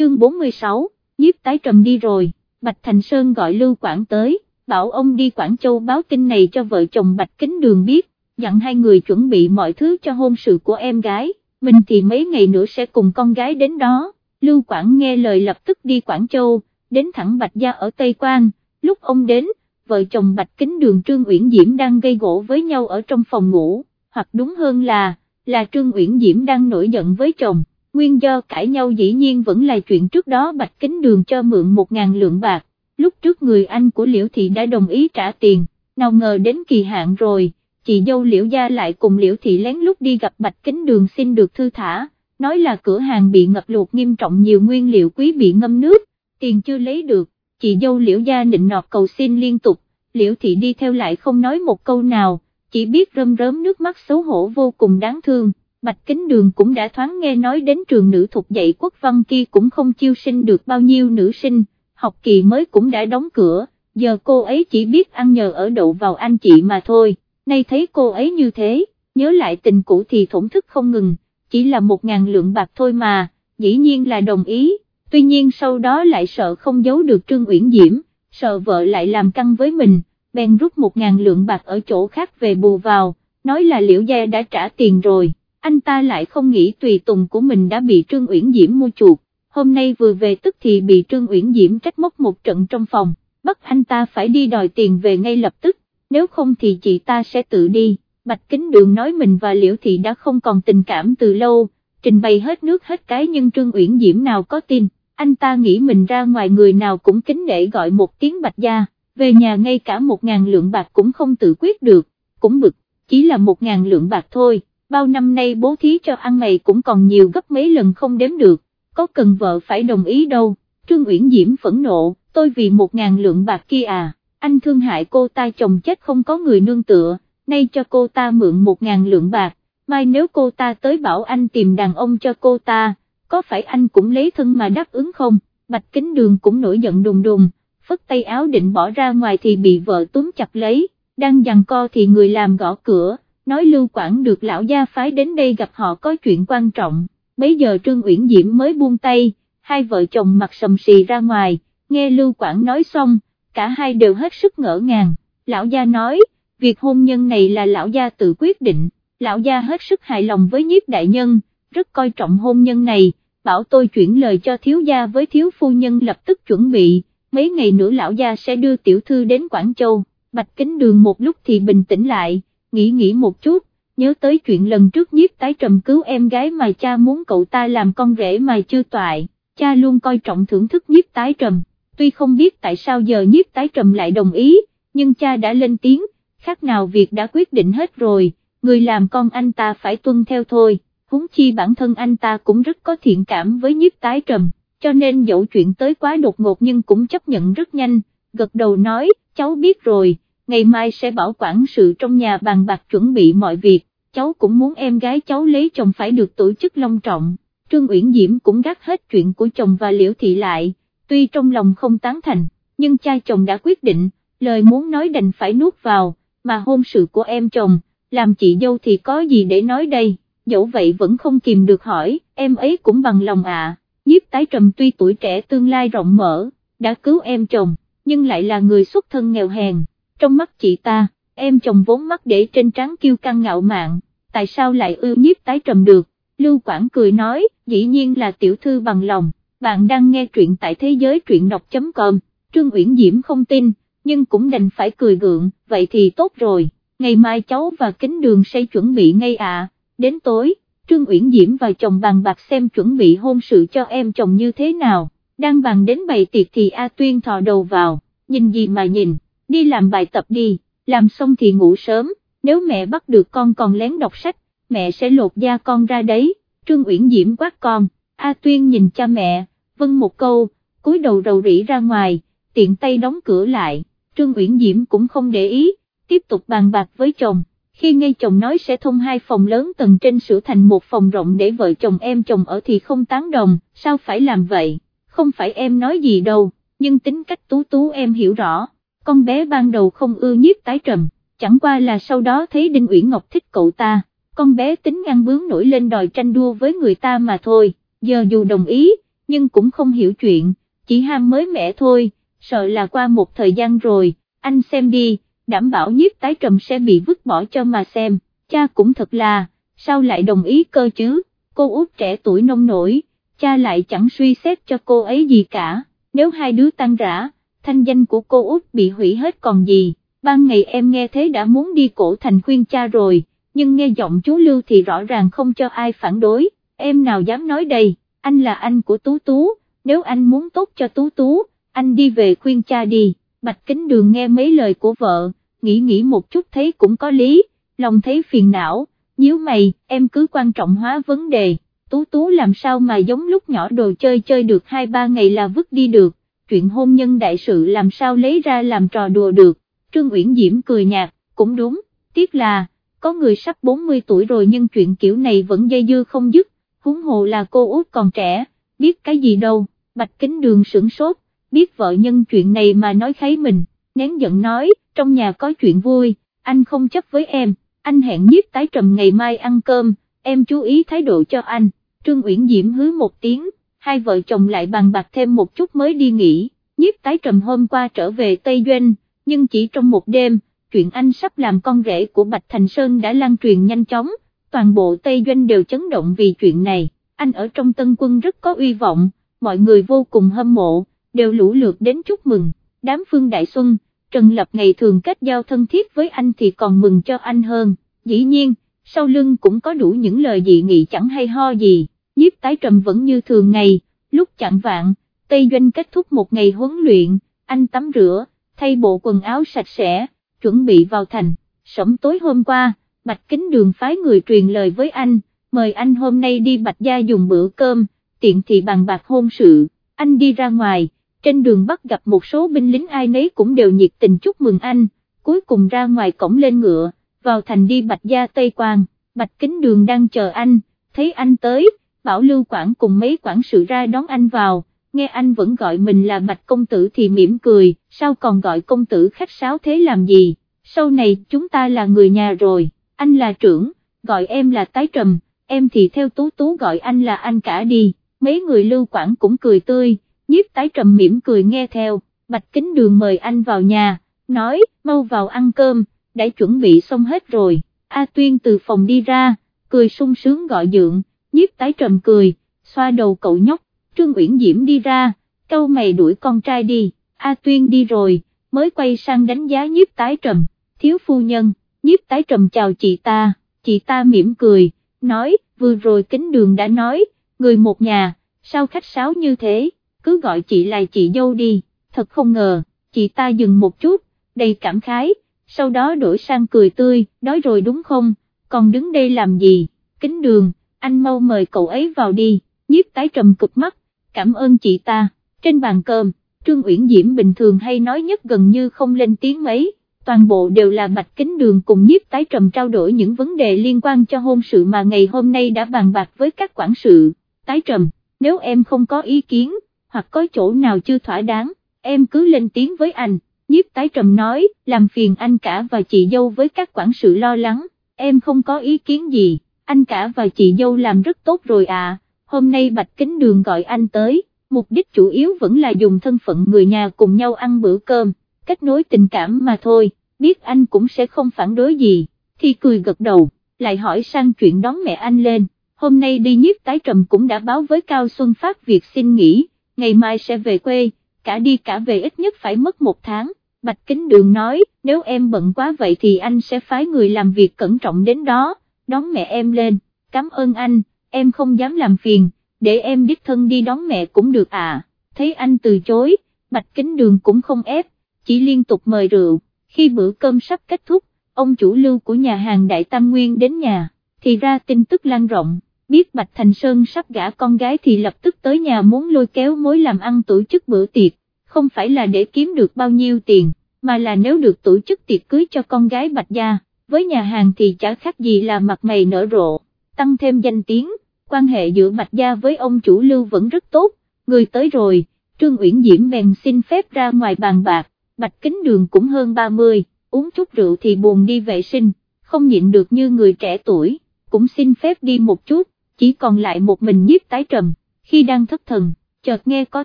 chương 46, nhiếp tái trầm đi rồi, Bạch Thành Sơn gọi Lưu Quảng tới, bảo ông đi Quảng Châu báo tin này cho vợ chồng Bạch Kính Đường biết, dặn hai người chuẩn bị mọi thứ cho hôn sự của em gái, mình thì mấy ngày nữa sẽ cùng con gái đến đó, Lưu Quảng nghe lời lập tức đi Quảng Châu, đến thẳng Bạch Gia ở Tây Quan, lúc ông đến, vợ chồng Bạch Kính Đường Trương Uyển Diễm đang gây gỗ với nhau ở trong phòng ngủ, hoặc đúng hơn là, là Trương Uyển Diễm đang nổi giận với chồng, nguyên do cãi nhau dĩ nhiên vẫn là chuyện trước đó Bạch Kính Đường cho mượn một ngàn lượng bạc, lúc trước người anh của Liễu Thị đã đồng ý trả tiền, nào ngờ đến kỳ hạn rồi, chị dâu Liễu Gia lại cùng Liễu Thị lén lút đi gặp Bạch Kính Đường xin được thư thả, nói là cửa hàng bị ngập lụt nghiêm trọng nhiều nguyên liệu quý bị ngâm nước, tiền chưa lấy được, chị dâu Liễu Gia nịnh nọt cầu xin liên tục, Liễu Thị đi theo lại không nói một câu nào, chỉ biết rơm rớm nước mắt xấu hổ vô cùng đáng thương. Bạch Kính Đường cũng đã thoáng nghe nói đến trường nữ thuộc dạy quốc văn kia cũng không chiêu sinh được bao nhiêu nữ sinh, học kỳ mới cũng đã đóng cửa, giờ cô ấy chỉ biết ăn nhờ ở đậu vào anh chị mà thôi, nay thấy cô ấy như thế, nhớ lại tình cũ thì thổn thức không ngừng, chỉ là một ngàn lượng bạc thôi mà, dĩ nhiên là đồng ý, tuy nhiên sau đó lại sợ không giấu được Trương Uyển Diễm, sợ vợ lại làm căng với mình, bèn rút một ngàn lượng bạc ở chỗ khác về bù vào, nói là liễu gia đã trả tiền rồi, anh ta lại không nghĩ tùy tùng của mình đã bị Trương Uyển Diễm mua chuột, hôm nay vừa về tức thì bị Trương Uyển Diễm trách móc một trận trong phòng, bắt anh ta phải đi đòi tiền về ngay lập tức, nếu không thì chị ta sẽ tự đi, Bạch Kính Đường nói mình và Liễu Thị đã không còn tình cảm từ lâu, trình bày hết nước hết cái nhưng Trương Uyển Diễm nào có tin, anh ta nghĩ mình ra ngoài người nào cũng kính để gọi một tiếng Bạch Gia. Về nhà ngay cả một ngàn lượng bạc cũng không tự quyết được, cũng bực, chỉ là một ngàn lượng bạc thôi, bao năm nay bố thí cho ăn mày cũng còn nhiều gấp mấy lần không đếm được, có cần vợ phải đồng ý đâu, Trương Uyển Diễm phẫn nộ, tôi vì một ngàn lượng bạc kia à, anh thương hại cô ta chồng chết không có người nương tựa, nay cho cô ta mượn một ngàn lượng bạc, mai nếu cô ta tới bảo anh tìm đàn ông cho cô ta, có phải anh cũng lấy thân mà đáp ứng không, Bạch Kính Đường cũng nổi giận đùng đùng phất tay áo định bỏ ra ngoài thì bị vợ túm chặt lấy, đang giằng co thì người làm gõ cửa, nói Lưu Quảng được lão gia phái đến đây gặp họ có chuyện quan trọng, bấy giờ Trương Uyển Diễm mới buông tay, hai vợ chồng mặt sầm xì ra ngoài, nghe Lưu Quảng nói xong, cả hai đều hết sức ngỡ ngàng, lão gia nói, việc hôn nhân này là lão gia tự quyết định, lão gia hết sức hài lòng với nhiếp đại nhân, rất coi trọng hôn nhân này, bảo tôi chuyển lời cho thiếu gia với thiếu phu nhân lập tức chuẩn bị mấy ngày nữa lão gia sẽ đưa tiểu thư đến Quảng Châu, Bạch Kính Đường một lúc thì bình tĩnh lại, nghĩ nghĩ một chút, nhớ tới chuyện lần trước nhiếp tái trầm cứu em gái mà cha muốn cậu ta làm con rể mà chưa toại, cha luôn coi trọng thưởng thức nhiếp tái trầm, tuy không biết tại sao giờ nhiếp tái trầm lại đồng ý, nhưng cha đã lên tiếng, khác nào việc đã quyết định hết rồi, người làm con anh ta phải tuân theo thôi, huống chi bản thân anh ta cũng rất có thiện cảm với nhiếp tái trầm cho nên dẫu chuyện tới quá đột ngột nhưng cũng chấp nhận rất nhanh, gật đầu nói, cháu biết rồi, ngày mai sẽ bảo quản sự trong nhà bàn bạc chuẩn bị mọi việc, cháu cũng muốn em gái cháu lấy chồng phải được tổ chức long trọng, Trương Uyển Diễm cũng gác hết chuyện của chồng và Liễu Thị lại, tuy trong lòng không tán thành, nhưng cha chồng đã quyết định, lời muốn nói đành phải nuốt vào, mà hôn sự của em chồng, làm chị dâu thì có gì để nói đây, dẫu vậy vẫn không kìm được hỏi, em ấy cũng bằng lòng ạ. Nhiếp tái trầm tuy tuổi trẻ tương lai rộng mở, đã cứu em chồng, nhưng lại là người xuất thân nghèo hèn, trong mắt chị ta, em chồng vốn mắt để trên trán kiêu căng ngạo mạn, tại sao lại ưu nhiếp tái trầm được, Lưu Quảng cười nói, dĩ nhiên là tiểu thư bằng lòng, bạn đang nghe truyện tại thế giới truyện đọc.com, Trương Uyển Diễm không tin, nhưng cũng đành phải cười gượng, vậy thì tốt rồi, ngày mai cháu và kính đường xây chuẩn bị ngay ạ, đến tối. Trương Uyển Diễm và chồng bàn bạc xem chuẩn bị hôn sự cho em chồng như thế nào, đang bàn đến bày tiệc thì A Tuyên thò đầu vào, nhìn gì mà nhìn, đi làm bài tập đi, làm xong thì ngủ sớm, nếu mẹ bắt được con còn lén đọc sách, mẹ sẽ lột da con ra đấy, Trương Uyển Diễm quát con, A Tuyên nhìn cha mẹ, vâng một câu, cúi đầu rầu rĩ ra ngoài, tiện tay đóng cửa lại, Trương Uyển Diễm cũng không để ý, tiếp tục bàn bạc với chồng khi nghe chồng nói sẽ thông hai phòng lớn tầng trên sửa thành một phòng rộng để vợ chồng em chồng ở thì không tán đồng, sao phải làm vậy, không phải em nói gì đâu, nhưng tính cách tú tú em hiểu rõ, con bé ban đầu không ưa nhiếp tái trầm, chẳng qua là sau đó thấy Đinh Uyển Ngọc thích cậu ta, con bé tính ngăn bướng nổi lên đòi tranh đua với người ta mà thôi, giờ dù đồng ý, nhưng cũng không hiểu chuyện, chỉ ham mới mẻ thôi, sợ là qua một thời gian rồi, anh xem đi, đảm bảo nhiếp tái trầm sẽ bị vứt bỏ cho mà xem, cha cũng thật là, sao lại đồng ý cơ chứ, cô út trẻ tuổi nông nổi, cha lại chẳng suy xét cho cô ấy gì cả, nếu hai đứa tan rã, thanh danh của cô út bị hủy hết còn gì, ban ngày em nghe thế đã muốn đi cổ thành khuyên cha rồi, nhưng nghe giọng chú Lưu thì rõ ràng không cho ai phản đối, em nào dám nói đây, anh là anh của Tú Tú, nếu anh muốn tốt cho Tú Tú, anh đi về khuyên cha đi, Bạch Kính Đường nghe mấy lời của vợ, nghĩ nghĩ một chút thấy cũng có lý, lòng thấy phiền não, nhíu mày, em cứ quan trọng hóa vấn đề, Tú Tú làm sao mà giống lúc nhỏ đồ chơi chơi được 2-3 ngày là vứt đi được, chuyện hôn nhân đại sự làm sao lấy ra làm trò đùa được, Trương Uyển Diễm cười nhạt, cũng đúng, tiếc là, có người sắp 40 tuổi rồi nhưng chuyện kiểu này vẫn dây dưa không dứt, huống hồ là cô út còn trẻ, biết cái gì đâu, Bạch Kính Đường sửng sốt, biết vợ nhân chuyện này mà nói kháy mình, nén giận nói, trong nhà có chuyện vui, anh không chấp với em, anh hẹn nhiếp tái trầm ngày mai ăn cơm, em chú ý thái độ cho anh, Trương Uyển Diễm hứa một tiếng, hai vợ chồng lại bàn bạc thêm một chút mới đi nghỉ, nhiếp tái trầm hôm qua trở về Tây Doanh, nhưng chỉ trong một đêm, chuyện anh sắp làm con rể của Bạch Thành Sơn đã lan truyền nhanh chóng, toàn bộ Tây Doanh đều chấn động vì chuyện này, anh ở trong tân quân rất có uy vọng, mọi người vô cùng hâm mộ, đều lũ lượt đến chúc mừng, đám phương đại xuân, Trần Lập ngày thường kết giao thân thiết với anh thì còn mừng cho anh hơn, dĩ nhiên, sau lưng cũng có đủ những lời dị nghị chẳng hay ho gì, nhiếp tái trầm vẫn như thường ngày, lúc chặn vạn, Tây Doanh kết thúc một ngày huấn luyện, anh tắm rửa, thay bộ quần áo sạch sẽ, chuẩn bị vào thành, sớm tối hôm qua, Bạch Kính Đường phái người truyền lời với anh, mời anh hôm nay đi Bạch Gia dùng bữa cơm, tiện thì bàn bạc hôn sự, anh đi ra ngoài, trên đường bắt gặp một số binh lính ai nấy cũng đều nhiệt tình chúc mừng anh, cuối cùng ra ngoài cổng lên ngựa, vào thành đi Bạch Gia Tây Quang, Bạch Kính Đường đang chờ anh, thấy anh tới, bảo Lưu Quảng cùng mấy quản sự ra đón anh vào, nghe anh vẫn gọi mình là Bạch Công Tử thì mỉm cười, sao còn gọi công tử khách sáo thế làm gì, sau này chúng ta là người nhà rồi, anh là trưởng, gọi em là Tái Trầm, em thì theo Tú Tú gọi anh là anh cả đi, mấy người Lưu Quảng cũng cười tươi, nhiếp Tái Trầm mỉm cười nghe theo, Bạch Kính Đường mời anh vào nhà, nói, mau vào ăn cơm, đã chuẩn bị xong hết rồi, A Tuyên từ phòng đi ra, cười sung sướng gọi dượng, nhiếp Tái Trầm cười, xoa đầu cậu nhóc, Trương Uyển Diễm đi ra, câu mày đuổi con trai đi, A Tuyên đi rồi, mới quay sang đánh giá nhiếp tái trầm, thiếu phu nhân, nhiếp tái trầm chào chị ta, chị ta mỉm cười, nói, vừa rồi kính đường đã nói, người một nhà, sao khách sáo như thế, cứ gọi chị là chị dâu đi, thật không ngờ, chị ta dừng một chút, đầy cảm khái, sau đó đổi sang cười tươi, đói rồi đúng không, còn đứng đây làm gì, kính đường, anh mau mời cậu ấy vào đi, nhiếp tái trầm cực mắt, cảm ơn chị ta, trên bàn cơm, Trương Uyển Diễm bình thường hay nói nhất gần như không lên tiếng mấy, toàn bộ đều là bạch kính đường cùng nhiếp tái trầm trao đổi những vấn đề liên quan cho hôn sự mà ngày hôm nay đã bàn bạc với các quản sự, tái trầm, nếu em không có ý kiến, hoặc có chỗ nào chưa thỏa đáng, em cứ lên tiếng với anh, nhiếp tái trầm nói, làm phiền anh cả và chị dâu với các quản sự lo lắng, em không có ý kiến gì, anh cả và chị dâu làm rất tốt rồi à. Hôm nay Bạch Kính Đường gọi anh tới, mục đích chủ yếu vẫn là dùng thân phận người nhà cùng nhau ăn bữa cơm, kết nối tình cảm mà thôi, biết anh cũng sẽ không phản đối gì, thì cười gật đầu, lại hỏi sang chuyện đón mẹ anh lên, hôm nay đi nhiếp tái trầm cũng đã báo với Cao Xuân Phát việc xin nghỉ, ngày mai sẽ về quê, cả đi cả về ít nhất phải mất một tháng. Bạch Kính Đường nói, nếu em bận quá vậy thì anh sẽ phái người làm việc cẩn trọng đến đó, đón mẹ em lên, cảm ơn anh, em không dám làm phiền, để em đích thân đi đón mẹ cũng được à, thấy anh từ chối, bạch kính đường cũng không ép, chỉ liên tục mời rượu, khi bữa cơm sắp kết thúc, ông chủ lưu của nhà hàng Đại Tam Nguyên đến nhà, thì ra tin tức lan rộng, biết Bạch Thành Sơn sắp gả con gái thì lập tức tới nhà muốn lôi kéo mối làm ăn tổ chức bữa tiệc, không phải là để kiếm được bao nhiêu tiền, mà là nếu được tổ chức tiệc cưới cho con gái Bạch Gia, với nhà hàng thì chả khác gì là mặt mày nở rộ, tăng thêm danh tiếng. Quan hệ giữa Bạch Gia với ông chủ lưu vẫn rất tốt, người tới rồi, Trương Uyển Diễm bèn xin phép ra ngoài bàn bạc, Bạch Kính Đường cũng hơn 30, uống chút rượu thì buồn đi vệ sinh, không nhịn được như người trẻ tuổi, cũng xin phép đi một chút, chỉ còn lại một mình nhiếp tái trầm, khi đang thất thần, chợt nghe có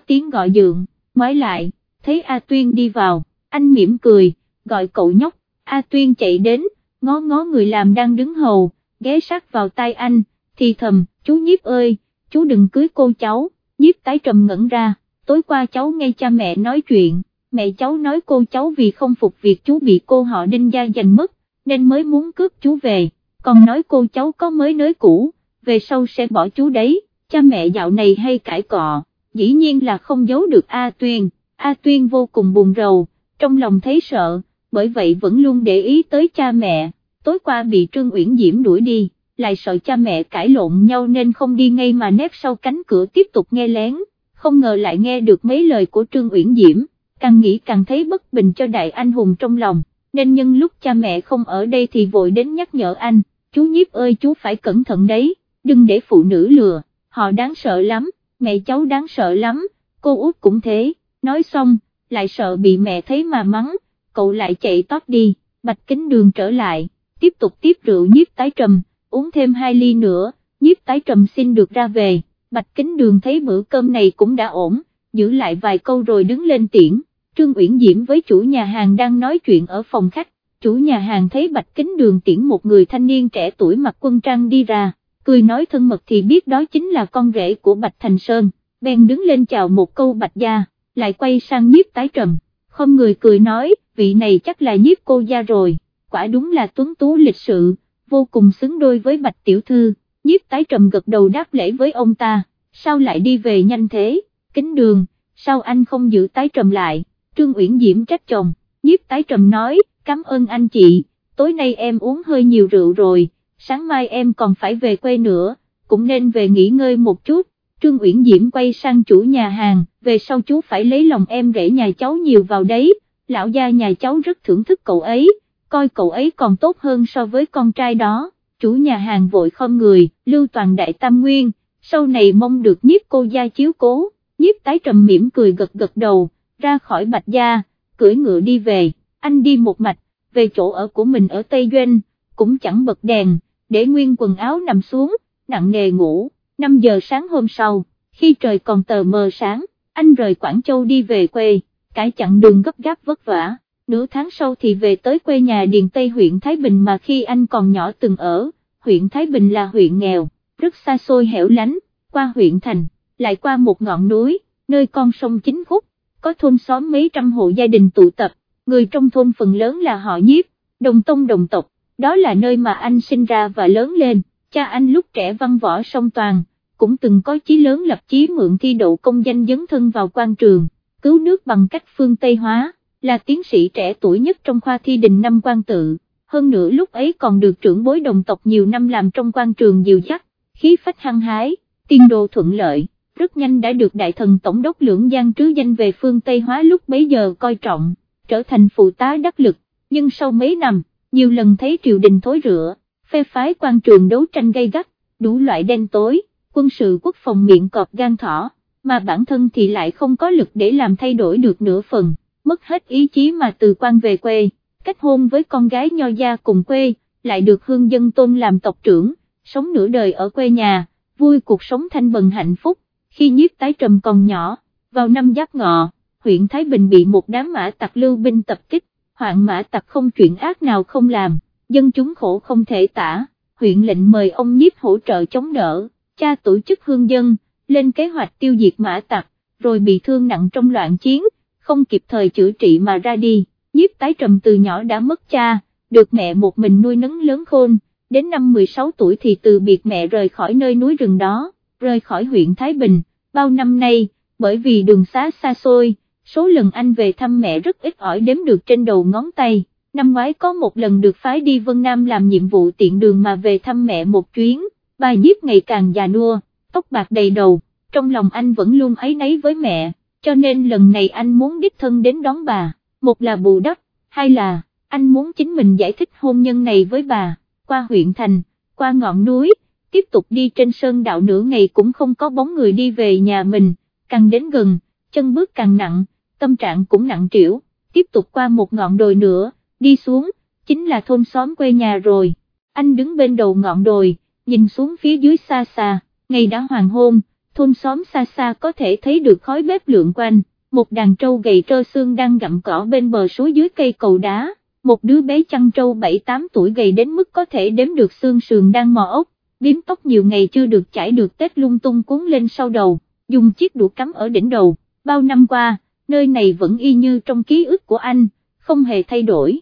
tiếng gọi dượng, ngoái lại, thấy A Tuyên đi vào, anh mỉm cười, gọi cậu nhóc, A Tuyên chạy đến, ngó ngó người làm đang đứng hầu, ghé sát vào tay anh, thì thầm, chú nhiếp ơi, chú đừng cưới cô cháu, nhiếp tái trầm ngẩn ra, tối qua cháu nghe cha mẹ nói chuyện, mẹ cháu nói cô cháu vì không phục việc chú bị cô họ đinh gia giành mất, nên mới muốn cướp chú về, còn nói cô cháu có mới nới cũ, về sau sẽ bỏ chú đấy, cha mẹ dạo này hay cãi cọ, dĩ nhiên là không giấu được A Tuyên, A Tuyên vô cùng buồn rầu, trong lòng thấy sợ, bởi vậy vẫn luôn để ý tới cha mẹ, tối qua bị Trương Uyển Diễm đuổi đi, lại sợ cha mẹ cãi lộn nhau nên không đi ngay mà nép sau cánh cửa tiếp tục nghe lén, không ngờ lại nghe được mấy lời của Trương Uyển Diễm, càng nghĩ càng thấy bất bình cho đại anh hùng trong lòng, nên nhân lúc cha mẹ không ở đây thì vội đến nhắc nhở anh, chú nhiếp ơi chú phải cẩn thận đấy, đừng để phụ nữ lừa, họ đáng sợ lắm, mẹ cháu đáng sợ lắm, cô út cũng thế, nói xong, lại sợ bị mẹ thấy mà mắng, cậu lại chạy tót đi, bạch kính đường trở lại, tiếp tục tiếp rượu nhiếp tái trầm, uống thêm hai ly nữa, nhiếp tái trầm xin được ra về, bạch kính đường thấy bữa cơm này cũng đã ổn, giữ lại vài câu rồi đứng lên tiễn, Trương Uyển Diễm với chủ nhà hàng đang nói chuyện ở phòng khách, chủ nhà hàng thấy bạch kính đường tiễn một người thanh niên trẻ tuổi mặc quân trang đi ra, cười nói thân mật thì biết đó chính là con rể của Bạch Thành Sơn, bèn đứng lên chào một câu Bạch gia, lại quay sang nhiếp tái trầm, không người cười nói, vị này chắc là nhiếp cô gia rồi, quả đúng là tuấn tú lịch sự, vô cùng xứng đôi với Bạch Tiểu Thư, nhiếp tái trầm gật đầu đáp lễ với ông ta, sao lại đi về nhanh thế, kính đường, sao anh không giữ tái trầm lại, Trương Uyển Diễm trách chồng, nhiếp tái trầm nói, cảm ơn anh chị, tối nay em uống hơi nhiều rượu rồi, sáng mai em còn phải về quê nữa, cũng nên về nghỉ ngơi một chút, Trương Uyển Diễm quay sang chủ nhà hàng, về sau chú phải lấy lòng em rể nhà cháu nhiều vào đấy, lão gia nhà cháu rất thưởng thức cậu ấy, coi cậu ấy còn tốt hơn so với con trai đó, chủ nhà hàng vội không người, lưu toàn đại tam nguyên, sau này mong được nhiếp cô gia chiếu cố, nhiếp tái trầm mỉm cười gật gật đầu, ra khỏi bạch gia, cưỡi ngựa đi về, anh đi một mạch, về chỗ ở của mình ở Tây Doanh, cũng chẳng bật đèn, để nguyên quần áo nằm xuống, nặng nề ngủ, 5 giờ sáng hôm sau, khi trời còn tờ mờ sáng, anh rời Quảng Châu đi về quê, cải chặng đường gấp gáp vất vả, nửa tháng sau thì về tới quê nhà Điền Tây huyện Thái Bình mà khi anh còn nhỏ từng ở, huyện Thái Bình là huyện nghèo, rất xa xôi hẻo lánh, qua huyện thành, lại qua một ngọn núi, nơi con sông chính khúc, có thôn xóm mấy trăm hộ gia đình tụ tập, người trong thôn phần lớn là họ nhiếp, đồng tông đồng tộc, đó là nơi mà anh sinh ra và lớn lên, cha anh lúc trẻ văn võ song toàn, cũng từng có chí lớn lập chí mượn thi đậu công danh dấn thân vào quan trường, cứu nước bằng cách phương Tây hóa, là tiến sĩ trẻ tuổi nhất trong khoa thi đình năm quan tự, hơn nữa lúc ấy còn được trưởng bối đồng tộc nhiều năm làm trong quan trường dìu dắt, khí phách hăng hái, tiên đồ thuận lợi, rất nhanh đã được đại thần tổng đốc lưỡng giang trứ danh về phương Tây hóa lúc bấy giờ coi trọng, trở thành phụ tá đắc lực, nhưng sau mấy năm, nhiều lần thấy triều đình thối rửa, phe phái quan trường đấu tranh gay gắt, đủ loại đen tối, quân sự quốc phòng miệng cọp gan thỏ, mà bản thân thì lại không có lực để làm thay đổi được nửa phần, mất hết ý chí mà từ quan về quê, kết hôn với con gái nho gia cùng quê, lại được hương dân tôn làm tộc trưởng, sống nửa đời ở quê nhà, vui cuộc sống thanh bần hạnh phúc, khi nhiếp tái trầm còn nhỏ, vào năm giáp ngọ, huyện Thái Bình bị một đám mã tặc lưu binh tập kích, hoạn mã tặc không chuyện ác nào không làm, dân chúng khổ không thể tả, huyện lệnh mời ông nhiếp hỗ trợ chống đỡ, cha tổ chức hương dân, lên kế hoạch tiêu diệt mã tặc, rồi bị thương nặng trong loạn chiến, không kịp thời chữa trị mà ra đi, nhiếp tái trầm từ nhỏ đã mất cha, được mẹ một mình nuôi nấng lớn khôn, đến năm 16 tuổi thì từ biệt mẹ rời khỏi nơi núi rừng đó, rời khỏi huyện Thái Bình, bao năm nay, bởi vì đường xá xa xôi, số lần anh về thăm mẹ rất ít ỏi đếm được trên đầu ngón tay, năm ngoái có một lần được phái đi Vân Nam làm nhiệm vụ tiện đường mà về thăm mẹ một chuyến, bà nhiếp ngày càng già nua, tóc bạc đầy đầu, trong lòng anh vẫn luôn ấy nấy với mẹ, cho nên lần này anh muốn đích thân đến đón bà, một là bù đắp, hai là, anh muốn chính mình giải thích hôn nhân này với bà, qua huyện thành, qua ngọn núi, tiếp tục đi trên sơn đạo nửa ngày cũng không có bóng người đi về nhà mình, càng đến gần, chân bước càng nặng, tâm trạng cũng nặng trĩu, tiếp tục qua một ngọn đồi nữa, đi xuống, chính là thôn xóm quê nhà rồi, anh đứng bên đầu ngọn đồi, nhìn xuống phía dưới xa xa, ngày đã hoàng hôn, thôn xóm xa xa có thể thấy được khói bếp lượn quanh, một đàn trâu gầy trơ xương đang gặm cỏ bên bờ suối dưới cây cầu đá, một đứa bé chăn trâu 7-8 tuổi gầy đến mức có thể đếm được xương sườn đang mò ốc, biếm tóc nhiều ngày chưa được chải được tết lung tung cuốn lên sau đầu, dùng chiếc đũa cắm ở đỉnh đầu, bao năm qua, nơi này vẫn y như trong ký ức của anh, không hề thay đổi.